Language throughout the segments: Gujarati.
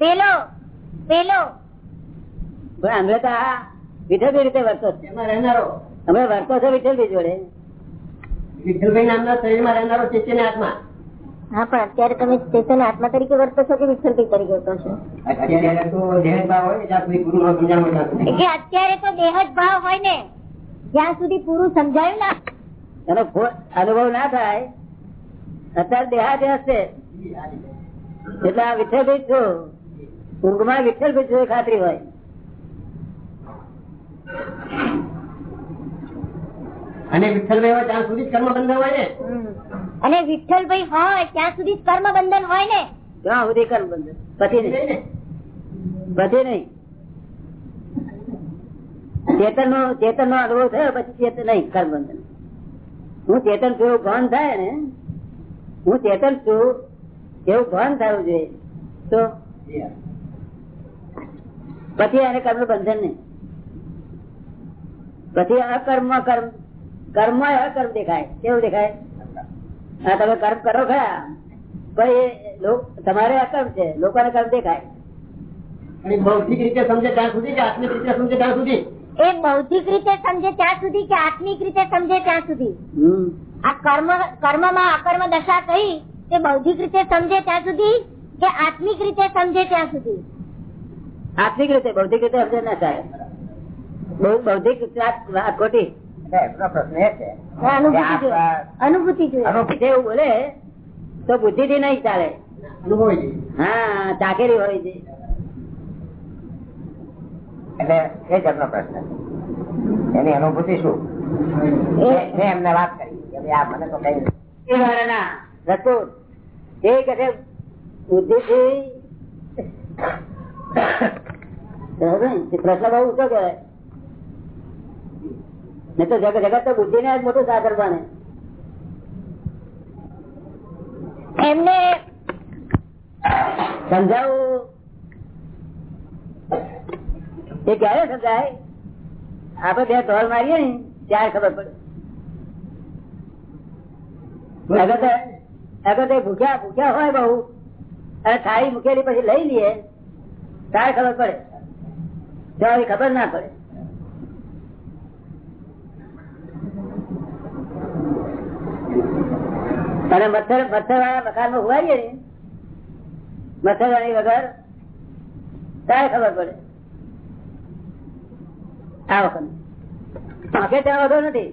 પેલો પેલો. પણ અમે તો આ વિઠ્ઠલભાઈ રીતે વર્તો એમાં રહેનારો. અમે વર્તો છો વિઠ્ઠલભાઈ જોડે. વિઠ્ઠલભાઈ નામના શરીરમાં રહેનારો ચૈતન્ય આત્મા? હા પણ અત્યારે તમે ચેતન આત્મા તરીકે વર્તો છો કે વિઠ્ઠલભાઈ તરીકે વર્તો છો? અત્યારે તો નો અત્યારે દેહ જ ભાવ હોય ને. જ્યાં સુધી પૂરું સમજાયું ના. એનો અનુભવ ના થાય અત્યારે દેહાદ્યાસ છે. એટલે આ વિઠ્ઠલભાઈ છો. ઊંઘમાં વિઠ્ઠલભાઈ છો એ ખાતરી હોય. અને વિઠ્ઠલભાઈ હોય ત્યાં સુધી જ કર્મ બંધન હોય ને? અને વિઠ્ઠલભાઈ હોય ત્યાં સુધી જ કર્મ બંધન હોય ને? ત્યાં સુધી કર્મ બંધન પછી નહીં ને? પછી નહીં. ચેતન નો ચેતન નો અનુભવ થયો પછી ચેતન નહીં કર્મ બંધન હું ચેતન છું એવું ભાન થાય ને હું ચેતન છું એવું ભાન થવું જોઈએ. તો પછી એને કર્મ બંધન નહીં. પછી અકર્મ કર્મ કર્મ. અકર્મ દેખાય. કેવું દેખાય? હા તમે કર્મ કરો ખરા. પણ એ લોક- તમારે અકર્મ છે. લોકોને કર્મ દેખાય. ભૌતિક રીતે સમજે ત્યાં સુધી કે આત્મિક રીતે સમજે ત્યાં સુધી? એ બૌદ્ધિક રીતે સમજે ત્યાં સુધી કે આત્મિક રીતે સમજે ત્યાં સુધી? આ કર્મમાં અકર્મ દશા કહી તે બૌદ્ધિક રીતે સમજે ત્યાં સુધી કે આત્મિક રીતે સમજે ત્યાં સુધી? આર્થિક રીતે બૌદ્ધિક રીતે સમજે ના ચાલે બૌદ્ધિક ખોટી. અનુભૂતિ બોલે તો બુદ્ધિ થી નહીં ચાલે. હા ચાકેરી હોય છે. એટલે એ જ પ્રશ્ન એની અનુભૂતિ શું? એ- મેં એમને વાત કરી. આ મને તો કઈ એ કહે બુદ્ધિ થી પ્રશ્ન બહુ ઊંચો કહેવાય. નહીં તો જગત જગત તો બુદ્ધિ ને જ મોટું સાધન બને. એમને સમજાવું? એ ક્યારે સમજાય? આપડે બે ઢોલ મારીએ ને ત્યારે ખબર પડે. અગર ભૂખ્યા ભૂખ્યા હોય બહુ અને થાળી મૂકેલી પછી લઈ લઈએ ત્યારે ખબર પડે? ત્યારે ખબર ના પડે. અને મચ્છર મચ્છર વાળા મકાનમાં ઉગાડીએ ને? મચ્છરદાની વગર ત્યારે ખબર પડે? આ વખત. આંખે ત્યાં વધુ નથી.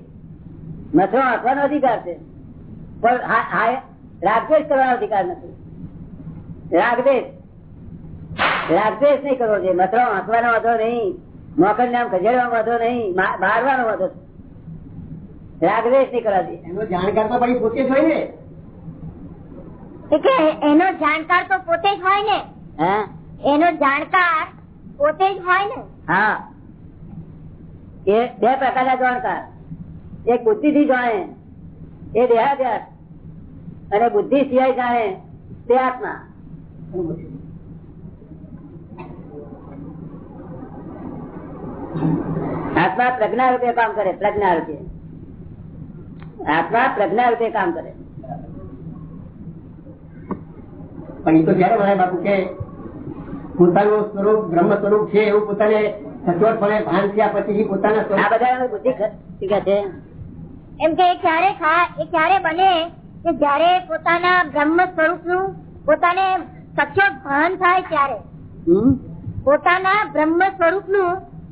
મચ્છરો આંખવાનો અધિકાર છે. પણ રાગદેશ કરવાનો અધિકાર નથી. રાગદ્વેષ. રાગદ્વેષ નહીં કરવો જોઈએ. મચ્છરો આંખવાનો વાંધો નહીં. મોકલ નામ ખસેડવાનો વાંધો નહીં. મારવાનો વાંધો રાગદ્વેષ નહીં કરવા જોઈએ એનો જાણકાર તો પછી પોતે જ હોય ને. એ એનો જાણકાર તો પોતે જ હોય ને. હા? એનો જાણકાર પોતે જ હોય ને. હા. એ બે પ્રકારના જાણકાર. એક બુદ્ધિ થી જાણે એ દેહાદ્યાસ અને બુદ્ધિ સિવાય જાણે તે આત્મા. આત્મા પ્રજ્ઞા રૂપે કામ કરે પ્રજ્ઞા રૂપે. આત્મા પ્રજ્ઞા રૂપે કામ કરે. પણ એ તો જયારે મને બાપુ કે પોતાનું સ્વરૂપ બ્રહ્મ સ્વરૂપ છે એવું પોતાને સચોટપણે ભાન થયા પછી પોતાના આ સ્વરૂપ બધા બુદ્ધિ શીખે છે. એમ કે ક્યારે એ ક્યારે બને કે જયારે પોતાના બ્રહ્મ સ્વરૂપનું પોતાને સચોટ ભાન થાય ત્યારે? પોતાના બ્રહ્મ સ્વરૂપનું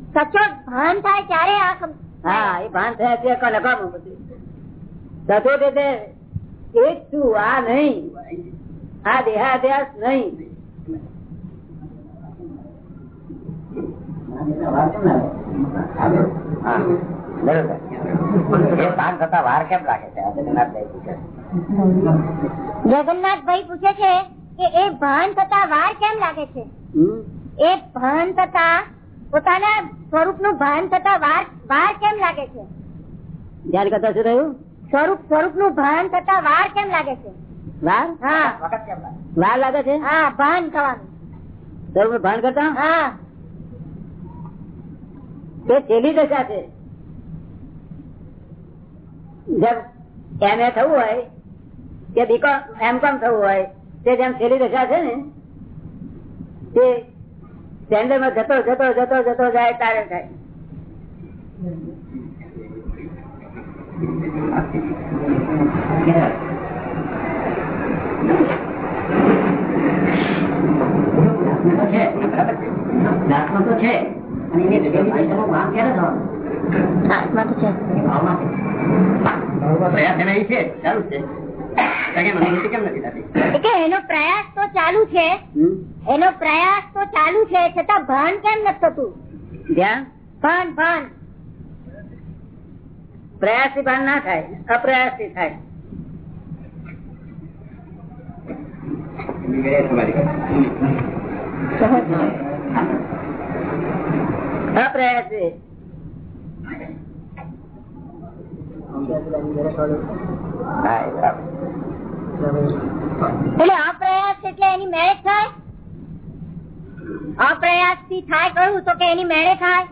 સચોટ ભાન થાય ત્યારે આ હા એ ભાન થયા છે કોને કામ સચોટ એટલે એક છું આ નહીં. આ દેહાદ્યાસ નહીં. હા, બરોબર. એ ભાન થતા વાર કેમ લાગે છે? આ જગન્નાથભાઈ પૂછે છે. જગન્નાથભાઈ પૂછે છે કે એ ભાન થતા વાર કેમ લાગે છે? એ ભાન થતા પોતાના સ્વરૂપનું ભાન થતા વાર વાર કેમ લાગે છે? ધ્યાન કરતા શું થયું? સ્વરૂપ સ્વરૂપનું ભાન થતા વાર કેમ લાગે છે? વાર? હા. વખત કેમ લાગે? વાર લાગે છે? હા ભાન થવાનું. સ્વરૂપનું ભાન કરતા? હા. તે છેલ્લી દશા છે. જેમ એમ એ થવું હોય કે બીકોમ એમ કોમ થવું હોય તે જેમ છેલ્લી દશા છે ને તે સ્ટેન્ડર્ડમાં જતો જતો જતો જતો જાય તારે થાય આત્મા તો છે. પ્રયાસ એના છે ચાલુ છે. એનો પ્રયાસ તો ચાલુ છે? એનો પ્રયાસ તો ચાલુ છે છતાં ભાન કેમ નથી થતું? ધ્યાન ભાન ભાન. પ્રયાસથી ભાન ના થાય અપ્રયાસથી થાય એટલે અપ્રયાસ એટલે એની મેરેજ થાય? અપ્રયાસથી થાય કયું તો કે એની મેળે થાય?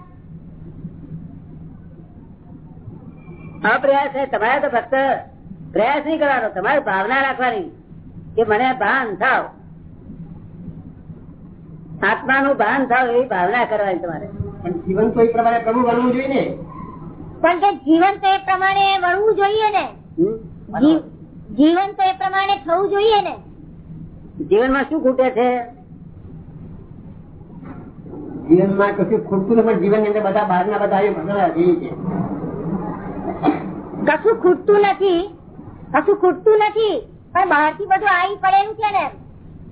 અપ્રયાસ છે તમારે તો ફક્ત પ્રયાસ નહીં કરવાનો તમારે ભાવના રાખવાની કે મને ભાન થાવ. આત્માનું ભાન થાવ એવી ભાવના કરવાની તમારે. પણ જીવન તો એ પ્રમાણે પ્રભુ વળવું જોઈએ ને. પણ કે જીવન તો એ પ્રમાણે વળવું જોઈએ ને? જીવન તો એ પ્રમાણે થવું જોઈએ ને? જીવનમાં શું ખૂટે છે? જીવનમાં કશું ખૂટતું નથી જીવનની અંદર બધા બહારના બધા છે. કશું ખૂટતું નથી કશું ખૂટતું નથી પણ બહારથી બધું આવી પડેલું છે ને.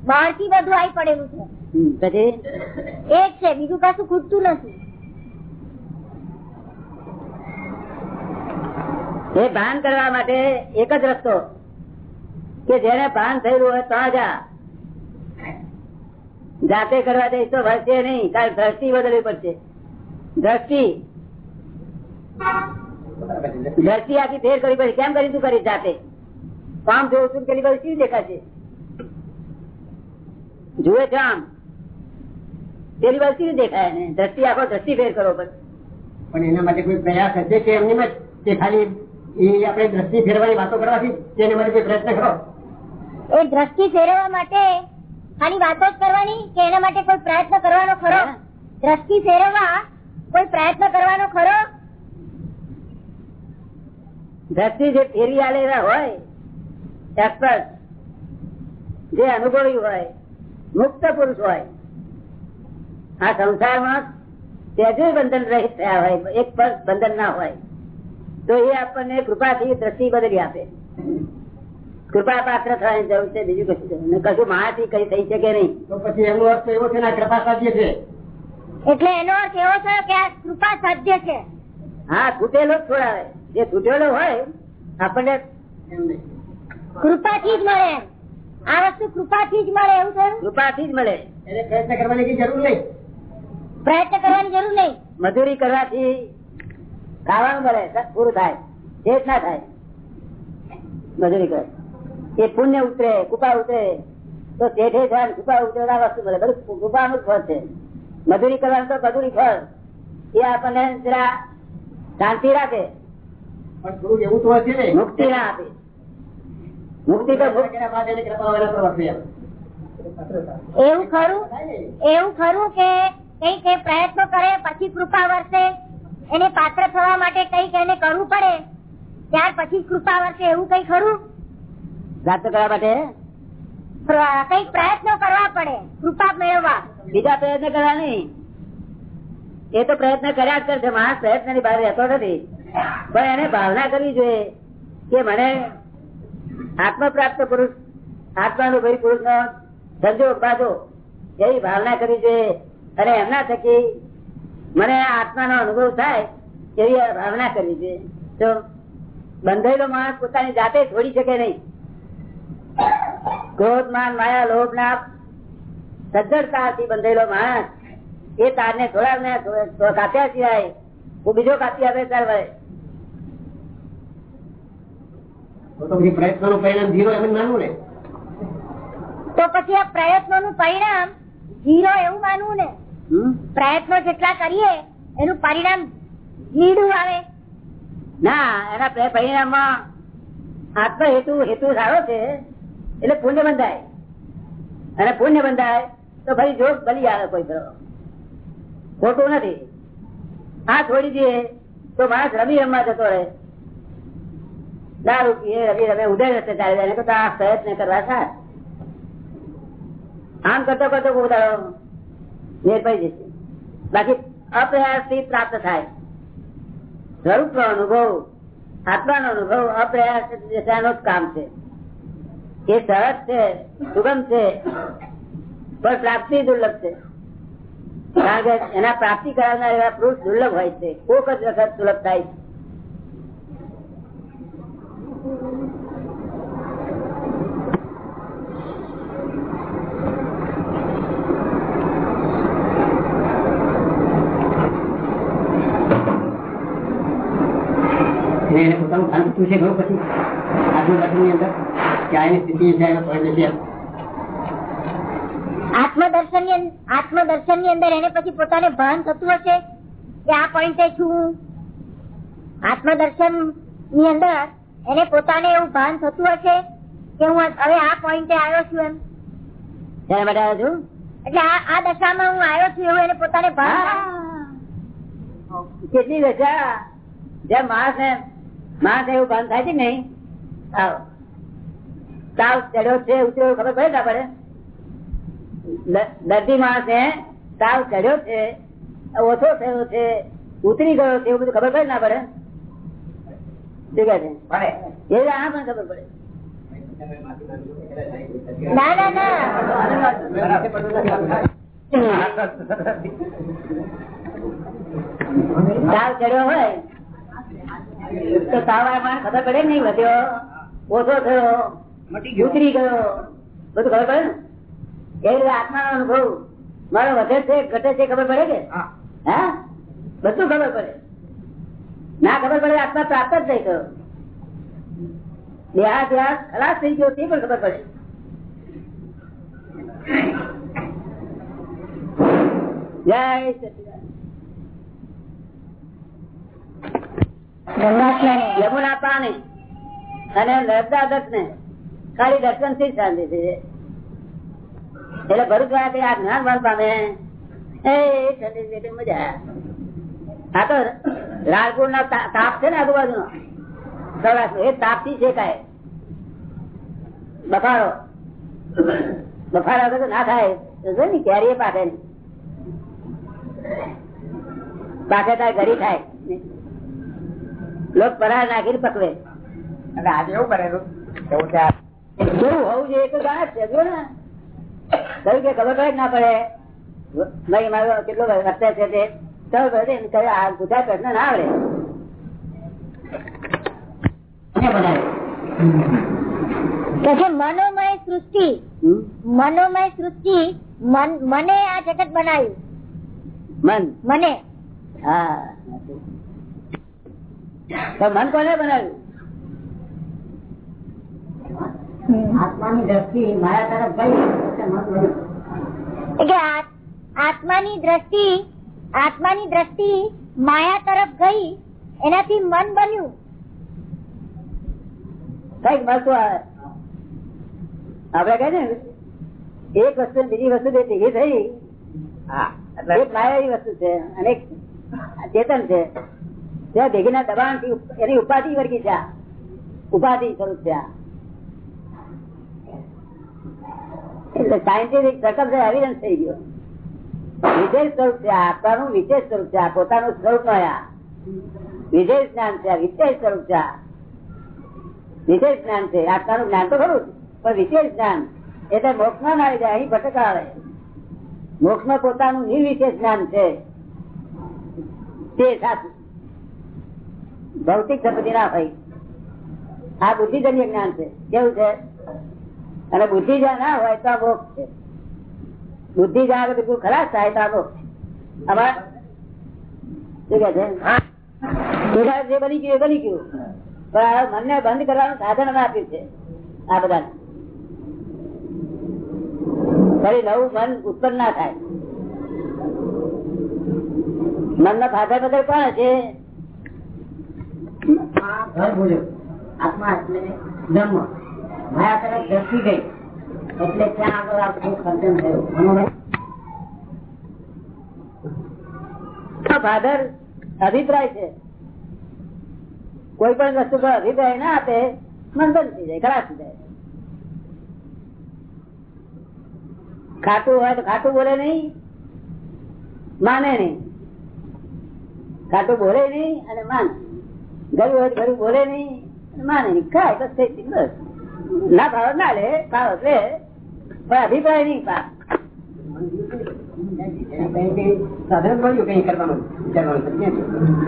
બહારથી બધું આવી પડેલું છે. એ જ છે બીજું કશું ખૂટતું નથી. એ ભાન કરવા માટે એક જ રસ્તો કે જેને ભાન થયેલું હોય તો જા. જાતે કરવા દઈશ તો ભરશે નહીં. તારે દ્રષ્ટિ બદલવી પડશે. દ્રષ્ટિ. દ્રષ્ટિ આખી ફેર કરવી પડશે. કેમ કરી તું કરી જાતે? કામ જોઉં છું પેલી બાજુ શું દેખાશે? જુએ છે આમ. પેલી બાજુ શું દેખાય ને દ્રષ્ટિ આખો દ્રષ્ટિ ફેર કરવો પડે પણ એના માટે કોઈ પ્રયાસ હશે કે એમની કે ખાલી એ આપણે દ્રષ્ટિ ફેરવાની વાતો કરવાથી તેના માટે કોઈ પ્રયત્ન કરો? એ દ્રષ્ટિ ફેરવવા માટે ખાલી વાતો જ કરવાની કે એના માટે કોઈ પ્રયત્ન કરવાનો ખરો? દ્રષ્ટિ ફેરવવા કોઈ પ્રયત્ન કરવાનો ખરો? દ્રષ્ટિ જે ફેરી આલેલા હોય એક્સપર્ટ જે અનુભવી હોય મુક્ત પુરુષ હોય આ સંસારમાં તેજે બંધન રહિત થયા હોય એક પર બંધન ના હોય તો એ આપણને કૃપાથી દ્રષ્ટિ બદલી આપે. કૃપા પાત્ર થવાની જરૂર છે બીજું કશું જરૂર કશું મારાથી કઈ થઈ શકે નહીં. તો પછી એનો અર્થ એવો છે કૃપા સાધ્ય છે. એટલે એનો અર્થ એવો થયો કે આ કૃપા સાધ્ય છે. હા તૂટેલો જ છોડાવે જે તૂટેલો હોય આપણને કૃપાથી જ મળે. આ વસ્તુ કૃપાથી જ મળે એવું થયું કૃપાથી જ મળે. એટલે પ્રયત્ન કરવાની જરૂર નહીં. પ્રયત્ન કરવાની જરૂર નહીં. મજૂરી કરવાથી ખાવાનું મળે પૂરું થાય. શેષ ના થાય. મજૂરી કરે. એ પુણ્ય ઉતરે કૃપા ઉતરે. તો જેઠે થાય કૃપા ઉતરે આ વસ્તુ મળે. બધું કૃપાનું ફળ છે. મજૂરી કરવાનું તો મજૂરી ફળ. એ આપણને જરા શાંતિ રાખે. પણ એવું તો હશે ને. મુક્તિ ના આપે. તો. એવું ખરું? એવું ખરું કે કંઈક કઈ પ્રયત્નો કરે પછી કૃપા વરસે. એને પાત્ર થવા માટે કંઈક એને કરવું પડે. ત્યાર પછી કૃપા વરસે. એવું કઈ ખરું? પ્રાપ્ત કરવા માટે? કંઈક પ્રયત્નો કરવા પડે કૃપા મેળવવા બીજા પ્રયત્ન કરવા નહીં એ તો પ્રયત્ન કર્યા જ કરશે માણસ પ્રયત્નની બહાર રહેતો નથી. પણ એને ભાવના કરવી જોઈએ કે મને આત્મ પ્રાપ્ત પુરુષ આત્માનુભવી પુરુષ નો ધંધો ઉપાદો એવી ભાવના કરવી જોઈએ. અને એમના થકી મને આત્માનો અનુભવ થાય એવી ભાવના કરવી જોઈએ. તો બંધાયેલો માણસ પોતાની જાતે છોડી શકે નહીં. ક્રોધ માન માયા લોભ ના સજ્જડતાથી બંધેલો માણસ એ તારને થોડા ને કાપ્યા સિવાય હું બીજો કાપી આપે તાર ભાઈ તો તો પછી પરિણામ zero એમ માનવું ને? તો પછી આ પ્રયત્નો નું પરિણામ ઝીરો એવું માનવું ને? પ્રયત્નો જેટલા કરીએ એનું પરિણામ ઝીડું આવે. ના એના પરિણામ પરિણામમાં આત્મ હેતુ હેતુ સારો છે. એટલે પુણ્ય બંધાય. અને પુણ્ય બંધાય તો ભાઈ જો બલી આવે કોઈ ખોટું નથી. આ છોડી દે તો માણસ રમી રમવા જતો રહે. દારૂ પીએ, રમી રમે ઉદય રસ્તે ચાલી જાય. તો આ પ્રયત્ન કરવા સાર. આમ કરતો કરતો ઉતારો પડી જશે. બાકી અપ્રયાસથી પ્રાપ્ત થાય. સ્વરૂપ નો અનુભવ, આત્માનો અનુભવ અપ્રયાસ દિશાનો જ કામ છે. એ સરસ છે સુગમ છે પણ પ્રાપ્તિ દુર્લભ છે કારણ કે એના પ્રાપ્તિ કરાવનાર એવા પુરુષ દુર્લભ હોય છે. કોક જ વખત સુલભ થાય છે. પોતાનું ભાન પૂછે ખરું પછી આજુબાજુ ની અંદર. સ્થિતિ છે આત્મદર્શનની આત્મદર્શનની અંદર એને પછી પોતાને ભાન થતું હશે? કે આ પોઈન્ટે છું આત્મદર્શનની અંદર એને પોતાને એવું ભાન થતું હશે કે હું હવે આ પોઈન્ટે આવ્યો છું એમ? શેના માટે આવ્યો છું? એટલે આ દશામાં હું આવ્યો છું એવું એને પોતાને ભાન. કેટલી દશા? જેમ માણસ ને માણસ એવું ભાન થાય છે નહીં? તાવ તાવ ચડ્યો છે ઉતર્યો ખબર પડે ના પડે દર્દી માણસ ને તાવ ચડ્યો છે ઓછો થયો છે ઉતરી ગયો છે એવું બધું ખબર પડે ના પડે શું કહે છે? એ આ પણ ખબર પડે. ના ના ના. તાવ ચડ્યો હોય તો તાવ આવ્યા ખબર પડે નહીં નહીં વધ્યો? ઓછો થયો. ઉતરી ગયો. બધું ખબર પડે ને? એ રીતે આત્માનો અનુભવ. મારો વધે છે ઘટે છે ખબર પડે કે? હા. બધું ખબર પડે. ના ખબર પડે આત્મા પ્રાપ્ત જ થઈ ગયો દેહાધ્યાસ ખલાસ થઈ ગયો તે પણ ખબર પડે. જય સચિદાન યમુના પાણી અને નર્મદા દત્ત ને ખાલી દર્શનથી શાંતિ થઈ જાય. એટલે ભરૂચ વાળા આ જ્ઞાન બળ પામે. એ મજા આ તો લાલપુર ના તાપ છે ને આજુબાજુ સૌરાષ્ટ્ર, એ તાપથી શેકાય. બફારો. બફારો વગર ના થાય. તો ને કેરી પાકે નહીં. પાકે થાય ઘડી થાય. લોક પરાર નાખીને પકવે. અને આજે એવું ત્યાં કેવું હોવું જોઈએ તો જાણે છે જો ને. કહ્યું કે ખબર પડે ના પડે? ભાઈ મારો કેટલો અત્યાર છે તે? ખબર પડે ને કહે આ ગુજરાત પ્રશ્ન ના આવડે. મનોમય સૃષ્ટિ. મનોમય સૃષ્ટિ મન- મને આ જગત બનાવ્યું. મન? મને. હા તો મન કોને બનાવ્યું? આત્માની દ્રષ્ટિ મારા તરફ ગઈ કે આત્માની દ્રષ્ટિ આત્માની દ્રષ્ટિ માયા તરફ ગઈ એનાથી મન બન્યું. કંઈક વસ્તુ આપડે કઈ ને એક વસ્તુ બીજી વસ્તુ ભેગી થઈ હા માયા એક માયાવી વસ્તુ છે અને ચેતન છે. ત્યાં ભેગીના દબાણથી એની ઉપાધિ વર્ગી છે ઉપાધિ સ્વરૂપ છે આ. એટલે સાયન્ટિફિક છે એવિડન્સ થઈ ગયો. વિજય સ્વરૂપ છે આપવાનું વિજય સ્વરૂપ છે પોતાનું સ્વરૂપ આ. વિશેષ જ્ઞાન છે વિજય સ્વરૂપ છે વિજય જ્ઞાન છે આત્માનું જ્ઞાન તો ખરું પણ વિશેષ જ્ઞાન, એટલે મોક્ષમાં આવી જાય, અહીં ભટકા આવે મોક્ષમાં પોતાનું નિર્વિશેષ જ્ઞાન છે. તે સાચું. ભૌતિક સંપત્તિ ના હોય. આ બુદ્ધિજન્ય જ્ઞાન છે. કેવું છે? અને બુદ્ધિ જ્યાં ના હોય તો આ મોક્ષ છે. બુદ્ધિ જ્યાં આગળ બિલકુલ ખરાબ થાય તો આ મોક્ષ અમાર શું કે છે? જે બની ગયું એ બની ગયું. પણ મનને બંધ કરવાનું સાધન અમે આપ્યું છે આ બધાને. ફરી નવું મન ઉત્પન્ન ના થાય. મન ના ફાધર બદલ કોણ છે આત્મા એટલે બ્રહ્મ માયા તરફ બેસી ગઈ. એટલે ત્યાં આગળ આપણું સર્જન થયું. ફાધર અભિપ્રાય છે. કોઈ પણ વસ્તુ પર અભિપ્રાય ના આપે, મંદન થઈ જાય, ખરાબ થઈ જાય. ખાટું હોય તો ખાટું બોલે નહીં, માને નહીં. ખાટું બોલે નહીં અને માને ગયું હોય તો ગયું બોલે નહીં માને નહીં. ખાય, બસ થઈ બસ. ના ભાવ ના લે ભાવ લે પણ અભિપ્રાય નહીં?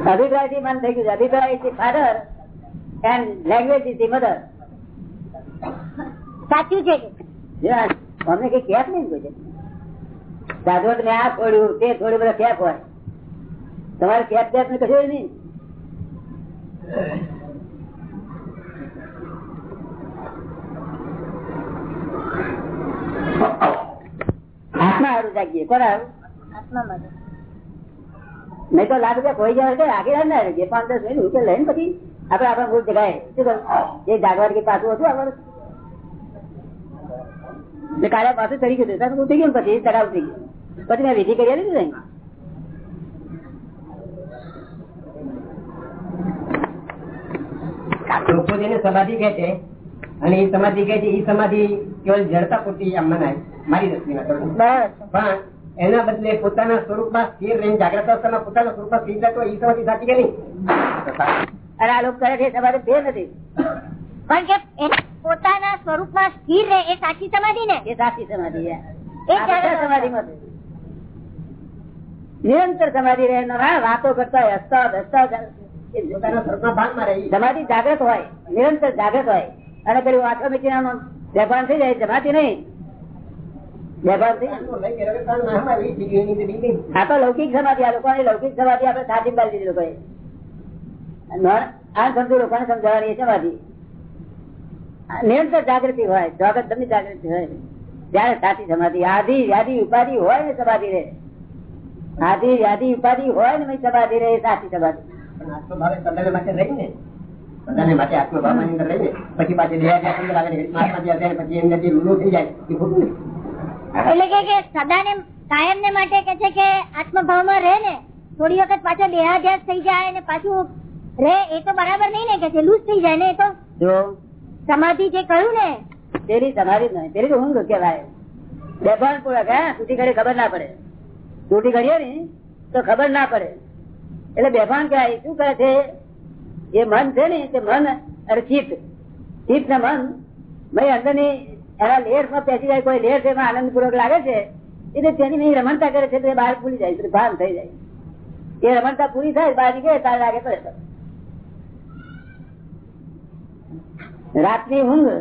અભિપ્રાયથી મન થઈ ગયું અભિપ્રાયથી ફાધર એન્ડ લેંગ્વેજથી મધર સાચું છે. અમને કઈ કેફ નહીં કોઈ. સાધવત ને આ છોડ્યું તે થોડું બધા કેફ હોય. તમારે કેફ કેફ ને કશું નહીં. આત્મા તો લાખ રૂપિયા કોઈ જાય આગળ ના રહે પાંચ દસ મિનિટ ઉકેલ લઈને પછી આપડે આપડે મૂળ જગાય શું કરું એ જાગવાર કે પાછું હતું એટલે કાલે પાછું ચડી ગયું હતું ઉઠી ગયું પછી ચડાવ થઈ ગયું. પછી મેં વિધિ કરી હતી ને લોકો જેને સમાધિ કહે છે? અને એ સમાધિ કહે છે એ સમાધિ કેવલ જડતા પૂરતી આમ મનાય મારી દ્રષ્ટિમાં. પણ એના બદલે પોતાના સ્વરૂપમાં સ્થિર રહીને જાગ્રત અવસ્થામાં પોતાના સ્વરૂપમાં સ્થિર રહેતો એ સમાધિ સાચી કે નહીં? અને આ લોકો કરે છે તમારે ફેર નથી. પણ કે પોતાના સ્વરૂપમાં સ્થિર રહે એ સાચી સમાધિ ને? એ સાચી સમાધિ એ. નિરંતર સમાધિ રહે વાતો કરતા હોય હસતા હોય, હસતા પોતાના સ્વરૂપમાં ભાનમાં રહી સમાધિ જાગ્રત હોય નિરંતર જાગ્રત હોય. અને પેલું વાંચવા મીટીના બેભાન થઈ જાય જમાતી નહીં. આ તો લૌકિક સમાધિ, આ લોકો લૌકિક સમાધિ આપડે સાચી બાળી દીધી આ સમજુ લોકોને સમજાવવાની સમાધિ. નિરંતર જાગૃતિ હોય જગત તમને જાગૃતિ હોય. ત્યારે સાચી સમાધિ, આધી યાદી ઉપાધિ હોય ને સમાધિ રહે આધી યાદી ઉપાધિ હોય ને સમાધિ એ સાચી સમાધિ. આત્મભાવે સદાને માટે રહીને સદાને અંદર રહીને પછી પાછી દેહાધ્યાસ અંદર આવે ને આત્માથી પછી એમને જે લૂલું થઈ જાય એ ખોટું એટલે કે કે સદાને કાયમ ને માટે કે છે કે આત્મભાવમાં રહે ને થોડી વખત પાછો દેહાધ્યાસ થઈ જાય ને પાછું રે એ તો બરાબર નહીં ને કે છે લૂઝ થઈ જાય ને એ તો જો સમાધિ જે કહ્યું ને. તેની સમાધિ નહીં તેની તો ઊંઘ કેવાય બેભાન પૂર્વક હે તૂટી ઘડી ખબર ના પડે. તૂટી ઘડીએ ને તો ખબર ના પડે. એટલે બેભાન કહેવાય શું કરે છે? એ મન છે ને, તે મન અરે ચિત્ત. ચિત્ત ને મન ભાઈ અંદરની એના લેરમાં પેસી જાય, કોઈ લેર એમાં આનંદ પૂર્વક લાગે છે, એટલે તેની નહીં રમણતા કરે છે, તો બહાર ભૂલી જાય ભાન થઈ જાય. એ રમણતા પૂરી થાય, બહાર નીકળે, તારે લાગે તો. રાતની ઊંઘ,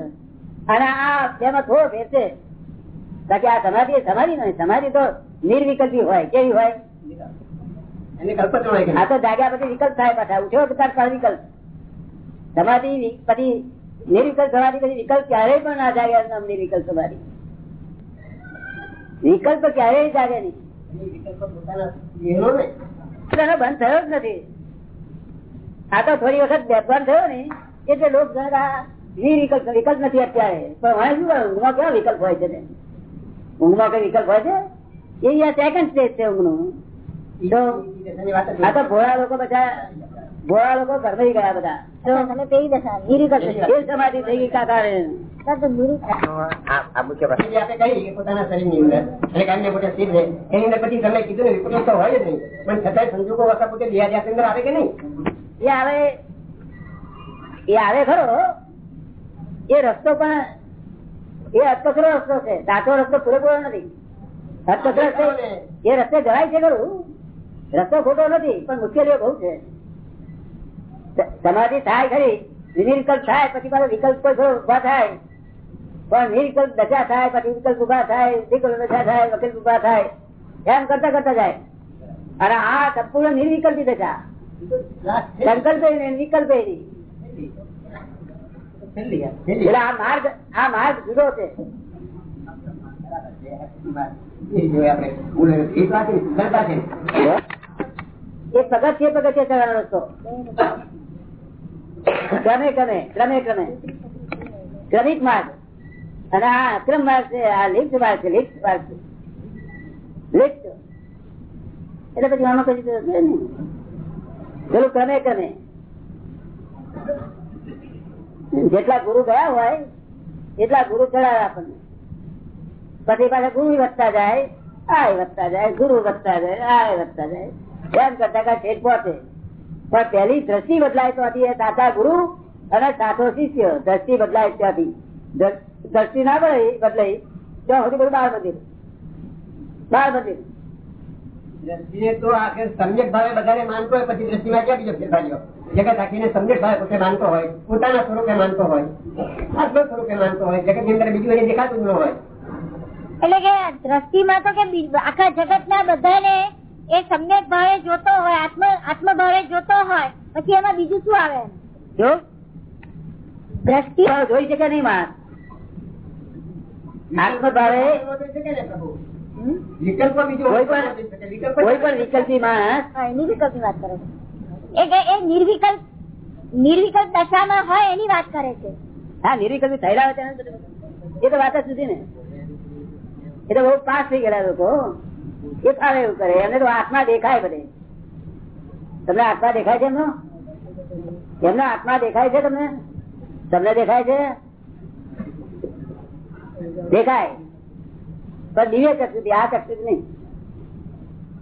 અને આ તેમાં થોડો છે. બાકી આ સમાધિ સમાધિ નહીં, સમાધિ તો નિર્વિકલ્પી હોય, કેવી હોય એને કલ્પના હોય કે આ તો જાગ્યા પછી વિકલ્પ થાય પાછા. ઉઠ્યો તો વિકલ્પ. સમાધિ પછી નિર્વિકલ્પ સમાધિ પછી વિકલ્પ ક્યારેય પણ ના જાગે નામ નિર્વિકલ્પ સમાધિ. વિકલ્પ ક્યારેય જાગે નહીં. એ વિકલ્પ પોતાના દેહનો ને. એનો બંધ થયો જ નથી. આ તો થોડી વખત બેભાન થયો ને એટલે લોક વિકલ્પ વિકલ્પ નથી અત્યારે. પણ હવે શું? ઊંઘમાં કેવા વિકલ્પ હોય છે? ઊંઘમાં કઈ વિકલ્પ હોય છે? એ સેકન્ડ સ્ટેજ છે ઊંઘનું. આ તો ભોળા લોકો બધા ભોળા લોકો ઘરમાં ગયા બધા. તો તમે પેલી દશા નિરીકલ્પ એ સમાધિ થઈ ગઈ કાકા આવે આવે. આવે રસ્તો પણ એ અટકરો રસ્તો છે. સાચો રસ્તો પૂરેપૂરો નથી. અટકરો રસ્તો એ રસ્તે જવાય છે ખરું. રસ્તો ખોટો નથી પણ મુશ્કેલીઓ બહુ છે. સમાધિ થાય ખરી નિર્વિકલ્પ થાય પછી પાછો વિકલ્પ ઊભા થાય. પણ નિર્વિકલ્પ દશા થાય પછી વિકલ્પ ઊભા થાય વિકલ્પ દશા થાય વકીલ ઊભા થાય. એમ કરતા કરતા જાય. અને આ સંપૂર્ણ નિર્વિકલ્પી દશા. સંકલ્પ નહીં વિકલ્પ નહીં છેલ્લી યાર, છેલ્લી. એટલે આ માર્ગ આ માર્ગ જુદો છે. આપણે ભૂલ એ તો આ છે ને, સરળતા છે ને. એ પગથિયે પગથિયે ચડવાનો રસ્તો ક્રમે ક્રમે ક્રમે ક્રમે ક્રમિક માર્ગ. અને આ અક્રમ માર્ગ છે આ લિફ્ટ માર્ગ છે લિફ્ટ માર્ગ છે. લિફ્ટ એટલે પછી આમાં કશું પેલું ક્રમે ક્રમે. જેટલા ગુરુ ગયા હોય એટલા ગુરુ ચડાવે આપણને. પછી પાછા ગુરુ વધતા જાય આ વધતા જાય ગુરુ વધતા જાય આ વધતા જાય. એમ કરતા ઠેઠ પહોંચે. પણ પેલી દ્રષ્ટિ બદલાય તો હતી એ સાચા ગુરુ અને સાચો શિષ્ય. દ્રષ્ટિ બદલાય ત્યાંથી દ્રષ્ટિ ના બદલાઈ બદલાઈ ત્યાં સુધી બધું બાળ મંદિર. બાળ મંદિર. દ્રષ્ટિએ તો આખરે સમ્યક ભાવે બધાને માનતો હોય પછી દ્રષ્ટિમાં ક્યાં બીજો ફેરફાર જગત આખીને સમ્યક ભાવે પોતે માનતો હોય. પોતાના સ્વરૂપે માનતો હોય. આત્મ સ્વરૂપે માનતો હોય. જગતની અંદર બીજું એને દેખાતું ન હોય. એટલે કે દ્રષ્ટિમાં તો કે આખા જગત ના બધાને એ સમ્યક ભાવે જોતો હોય આત્મ આત્મ ભાવે જોતો હોય પછી એમાં બીજું શું આવે? જો? દ્રષ્ટિ? જોઈ શકે નહીં માણસ. આત્મ ભાવે કોઈ પણ. વિકલ્પ નિર્વિકલ્પ વાત કરે છે. એ નિર્વિકલ્પ નિર્વિકલ્પ દશામાં હોય એની વાત કરે છે. હા નિર્વિકલ્પી થયેલા હોય એ તો વાત જ સુધી ને. એ તો બહુ પાસ થઈ ગયેલા લોકો. ફાવે એવું કરે. એમને તો આત્મા દેખાય બધે. તમને આત્મા દેખાય છે એમનો? એમનો આત્મા દેખાય છે તમને? તમને દેખાય છે? દેખાય. પણ દિવ્ય ચક્ષુથી આ ચક્ષુ નહીં.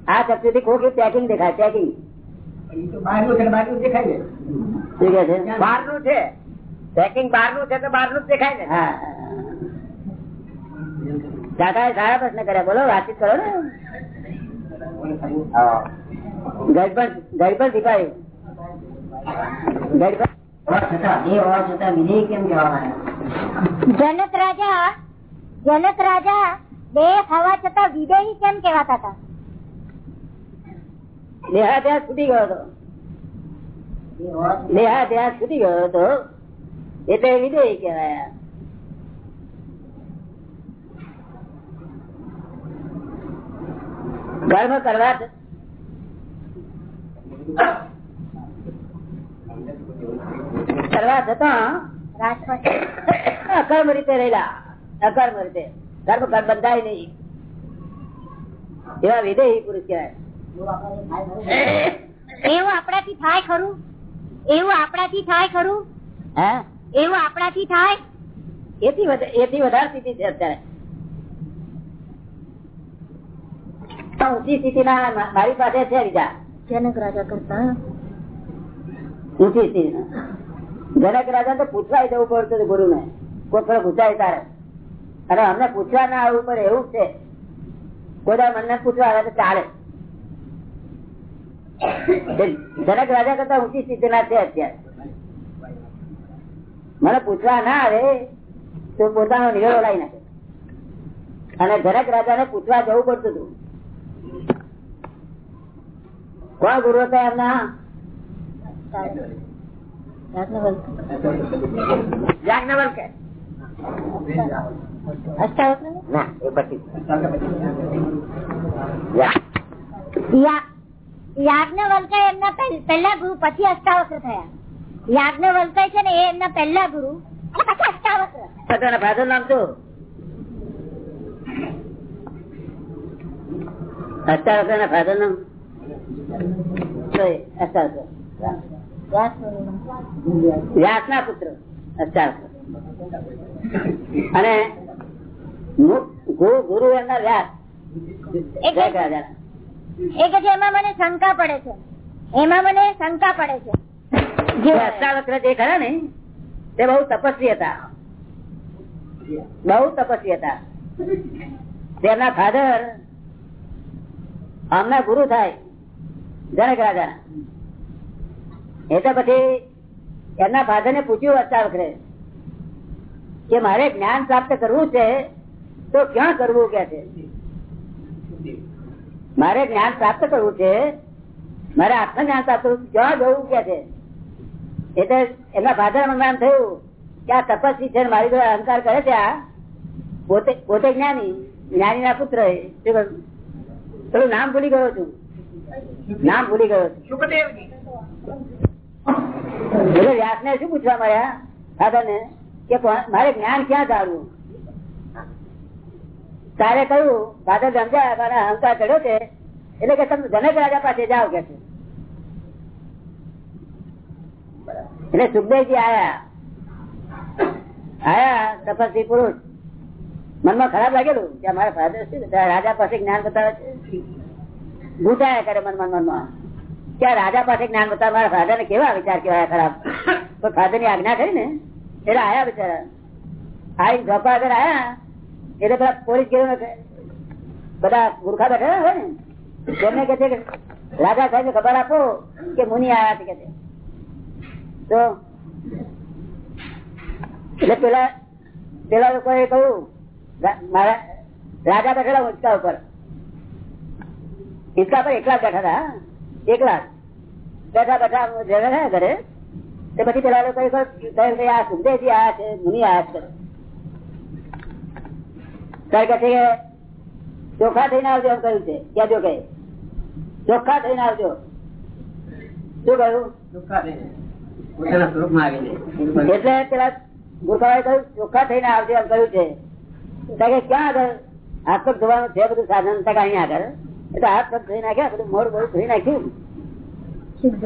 આ ચક્ષુથી ખોખી પેકિંગ દેખાય પેકિંગ બહારનું છે છે. બહારનું છે. પેકિંગ બહારનું છે તો બહારનું જ દેખાય ને હા. દાદા સારા પ્રશ્ન કર્યા. બોલો વાતચીત કરો ને. હા. ઘર પર ઘર પર દીપાયું ઘર પર હોવા છતાં એ હોવા છતાં વિધેય કેમ કહેવામાં આવ્યા જનક રાજા જનક રાજા દેહ હોવા છતાં વિદેહી કેમ કહેવાતા હતા? દેહાધ્યાસ છૂટી ગયો હતો. એ હોવા દેહાધ્યાસ છૂટી ગયો હતો. એટલે વિદેહી કહેવાય. કર્મ કરવા કરવા જતા અકર્મ રીતે રહેલા. અકર્મ રીતે. કર બંધાય નહીં. એવા વિદેહી પુરુષ કહેવાય. એવું આપણાથી થાય ખરું? એવું આપણાથી થાય ખરું? હે? એવું આપણાથી થાય? એથી એથી વધારે સ્થિતિ છે અત્યારે. પણ ઊંચી સ્થિતિ ના મારી પાસે છે બીજા. જનક રાજા કરતા? ઊંચી સ્થિતિના જનક રાજા તો પૂછવાય જવું પડતું ગુરુ ને કોઈ પણ પૂછાય તારે. અને અમને પૂછવા ના આવવું પડે એવું છે. કોઈ મને પૂછવા આવે તો ચાલે. જનક રાજા કરતા ઊંચી સ્થિતિના છે અત્યારે. મને પૂછવા ના આવે તો પોતાનો નિવેડો લાવી નાખે. અને જનક રાજા ને પૂછવા જવું પડતું હતું. કોણ ગુરુ હતા એમના યાજ્ઞવલ્કે. અષ્ટાવક્ર ના એ પછી. યાજ્ઞવલ્કા એમના પહેલા ગુરુ પછી અષ્ટાવક્ર થયા. યાજ્ઞવલ્ક છે ને એ એમના પહેલા ગુરુ પછી અષ્ટાવક્ર. ફાધર નામ શું? અષ્ટાવક્ર ના નામ? વ્યાસ? ના પુત્ર અષ્ટાવક્ર અને ગુરુ એમના વ્યાસ. એક છે એમાં મને શંકા પડે છે. એમાં મને શંકા પડે છે. જે અષ્ટાવક્ર જે ખરા ને તે બહુ તપસ્વી હતા. બહુ તપસ્વી હતા. તેમના ફાધર આમના ગુરુ થાય. જનક રાજા. એટલે પછી એમના ફાધર ને પૂછ્યું અષ્ટાવક્રે કે મારે જ્ઞાન પ્રાપ્ત કરવું છે, તો ક્યાં કરવું કે છે? મારે જ્ઞાન પ્રાપ્ત કરવું છે, મારે આત્મ જ્ઞાન પ્રાપ્ત કરવું ક્યાં જવું કે છે? એટલે એમના ફાધર મનમાં થયું કે આ તપસ્વી છે મારી જોડે અહંકાર કરે છે આ. પોતે પોતે જ્ઞાની જ્ઞાની ના પુત્ર એ. શું નામ ભૂલી ગયો છું. નામ ભૂલી ગયો. બોલો વ્યાસ ને શું પૂછવા મળ્યા દાદા ને કે મારે જ્ઞાન ક્યાં જાણવું તારે કહ્યું દાદા સમજાયા મારે અહંકાર ચડ્યો છે. એટલે કે તમે જનક રાજા પાસે જાઓ કે છે. એટલે સુખદેવજી આયા. આયા તપસ્વી પુરુષ. મનમાં ખરાબ લાગેલું કે અમારા ફાધર રાજા પાસે જ્ઞાન બતાવે છે? ભૂતાયા કરે મન મનમાં ત્યાં રાજા પાસે જ્ઞાન બતા મારા ફાધર ને કેવા વિચાર કેવાય ખરાબ? તો ફાધરની આજ્ઞા કરી ને, એટલે આયા બિચારા. આઈ ધોપા આગળ આયા, એટલે પેલા પોલીસ ગયેલો બધા ગુરખા બેઠા હોય ને, તેમને કે છે કે, રાજા સાહેબ ખબર આપો કે મુનિ આયા છે કે તો એટલે પેલા પેલા લોકોએ કહ્યું મારા, રાજા બેઠેલા હિંચકા ઉપર. હિંચકા પર એકલા બેઠા હતા એકલા બેઠા બેઠા રહ્યા ઘરે તે પછી પેલા લોકો કહ્યું કે આ સુખદેવજી આયા છે મુનિ આ છે. ત્યારે કહે છે કે ચોખ્ખા થઈને આવજો એમ કહ્યું છે. ક્યાં જો કે ચોખ્ખા થઈને આવજો. શું કહ્યું? ચોખ્ખા થઈને. એટલે પેલા ગુરખાએ કહ્યું ચોખ્ખા થઈને આવજો એમ કહ્યું છે. ક્યાં આગળ? હાથ પગ ધોવાનું છે બધું સાધન તક અહીંયા આગળ. એટલે હાથ પગ ધોઈ નાખ્યા બધું મોડ બધું ધોઈ નાખ્યું.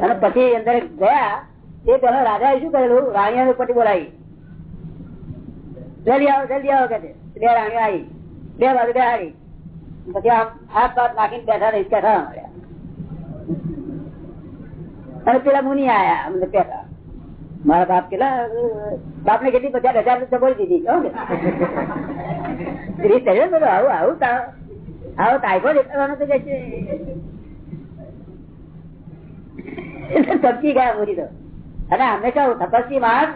અને પછી અંદર ગયા તે પેલા રાજા શું કરેલું? રાણીઓ પટી બોલાવી. જલ્દી આવો જલ્દી આવો કે બે રાણીઓ આવી. બે બાજુ બેહાડી. પછી આમ હાથ પાથ નાખીને બેઠા રહી બેઠા મળ્યા અને પેલા મુનિ આયા અમને પેલા મારા બાપ કેટલા બાપ ને કેટલી પચાસ હજાર રૂપિયા બોલી દીધી કે. ને બધું આવું આવું તા- આવો ટાઈફો દેખાડવાનો તો એટલે સમજી ગયા મુનિ તો. અને હંમેશા તપસ્વી માણસ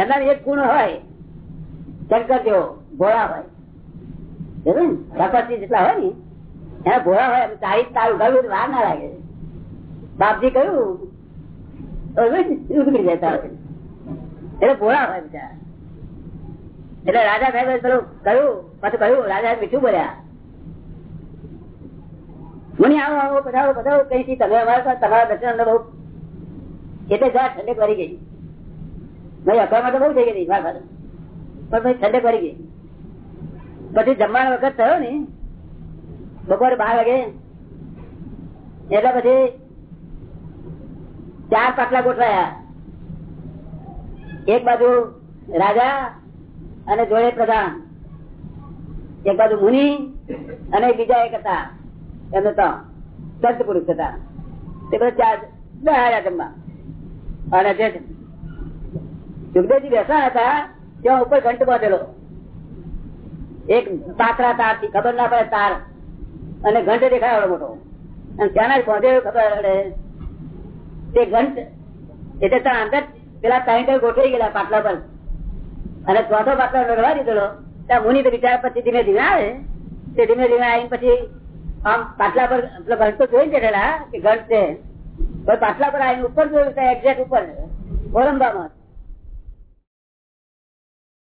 એના એક ગુણ હોય. શંકર જેવો ભોળા હોય. તપસ્વી જેટલા હોય ને, એના ભોળા હોય. તારી તારું ઉગાડવું વાર ના લાગે. બાપજી કહ્યું ઉગડી જતા હોય એટલે ભોળા હોય બિચારા. એટલે રાજા સાહેબ પેલું કહ્યું, પછી કહ્યું રાજા મીઠું બોલ્યા. મને આવો આવો, પધારો પધારો કઈ તમે અમારા તમારા દર્શન અંદર બહુ એટલે જા, ઠંડક વળી ગઈ. ભાઈ અકળમાં તો બહુ થઈ ગઈ મારા પાસે પણ ભાઈ, ઠંડક વળી ગઈ. પછી જમવાનો વખત થયો ને, બપોરે બાર વાગે. એટલે પછી ચાર પાટલા ગોઠવાયા. એક બાજુ રાજા અને જોડે પ્રધાન. એક બાજુ મુનિ અને બીજા એક હતા. એમને તો સત પુરુષ હતા. તે બધા ચાર બેહાડ્યા તેમના અને જે સુખદેવજી બેસા હતા, ત્યાં ઉપર ઘંટ બાંધેલો. એક પાતળા તારથી ખબર ના પડે તાર. અને ઘંટ દેખાય મોટો. અને ત્યાંના પહોંચે ખબર પડે. તે ઘંટ, એટલે ત્યાં અંદર પેલા ત્રણ ગોઠવાઈ ગયેલા પાટલા પર. અને ચોથો પાટલો લડવા દીધેલો. ત્યાં મુનિ તો વિચાર પછી ધીમે ધીમે આવે. તે ધીમે ધીમે આવીને પછી આમ પાટલા પર પેલો ઘંટ તો જોઈ બેઠેલા કે ઘંટ છે. પાટલા પર આવીને ઉપર જોયું એક્ઝેક્ટ ઉપર ઓરંબામાં